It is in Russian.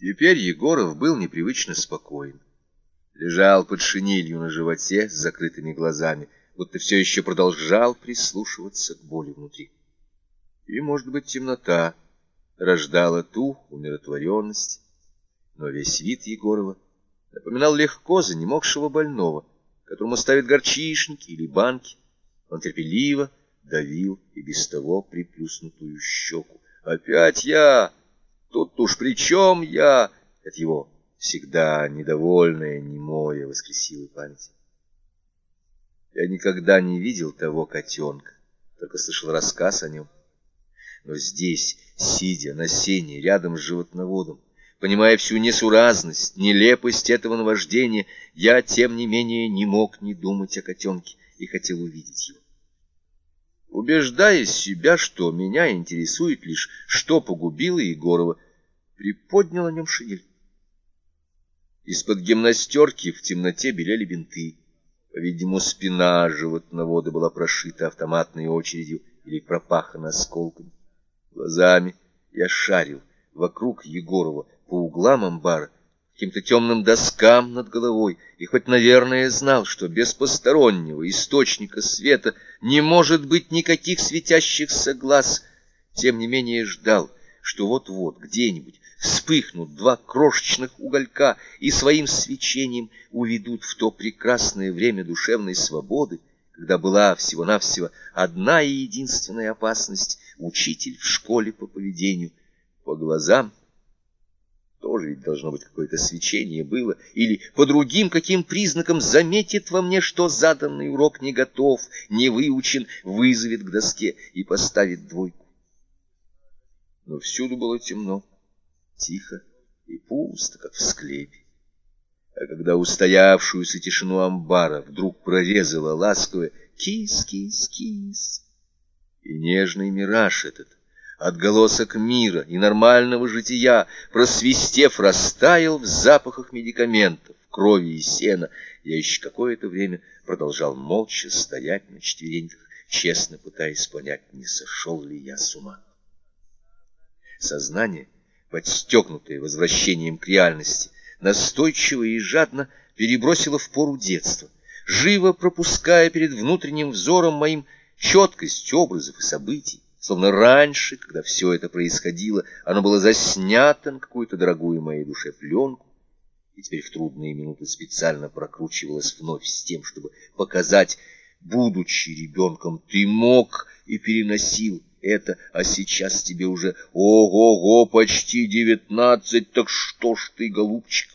Теперь Егоров был непривычно спокоен. Лежал под шинелью на животе с закрытыми глазами, будто все еще продолжал прислушиваться к боли внутри. И, может быть, темнота рождала ту умиротворенность, но весь вид Егорова напоминал легко занемогшего больного, которому ставят горчишники или банки. Он терпеливо давил и без того приплюснутую щеку. «Опять я!» Тут уж при чем я? Это его всегда недовольное, немое воскресило память. Я никогда не видел того котенка, только слышал рассказ о нем. Но здесь, сидя на сене рядом с животноводом, понимая всю несуразность, нелепость этого наваждения, я, тем не менее, не мог не думать о котенке и хотел увидеть его. Убеждая себя, что меня интересует лишь, что погубило Егорова, приподнял о нем шинель. Из-под гимнастерки в темноте белели бинты. По-видимому, спина животновода была прошита автоматной очередью или пропахана осколками. Глазами я шарил вокруг Егорова по углам амбара, каким-то темным доскам над головой, и хоть, наверное, знал, что без постороннего источника света не может быть никаких светящихся глаз, тем не менее ждал, что вот-вот где-нибудь вспыхнут два крошечных уголька и своим свечением уведут в то прекрасное время душевной свободы, когда была всего-навсего одна и единственная опасность — учитель в школе по поведению, по глазам — тоже ведь должно быть какое-то свечение было, или по другим каким признакам заметит во мне, что заданный урок не готов, не выучен, вызовет к доске и поставит двойку. Но всюду было темно, тихо и пусто, как в склепе. А когда устоявшуюся тишину амбара вдруг прорезала ласковое «кис-кис-кис», и нежный мираж этот, отголосок мира и нормального жития, просвистев, растаял в запахах медикаментов, крови и сена. Я еще какое-то время продолжал молча стоять на четвереньках, честно пытаясь понять, не сошел ли я с ума. Сознание, подстегнутое возвращением к реальности, настойчиво и жадно перебросило в пору детства, живо пропуская перед внутренним взором моим четкость образов и событий, Словно раньше, когда все это происходило, оно было заснято на какую-то дорогую моей душе пленку, и теперь в трудные минуты специально прокручивалось вновь с тем, чтобы показать, будучи ребенком, ты мог и переносил это, а сейчас тебе уже ого-го, почти девятнадцать, так что ж ты, голубчик,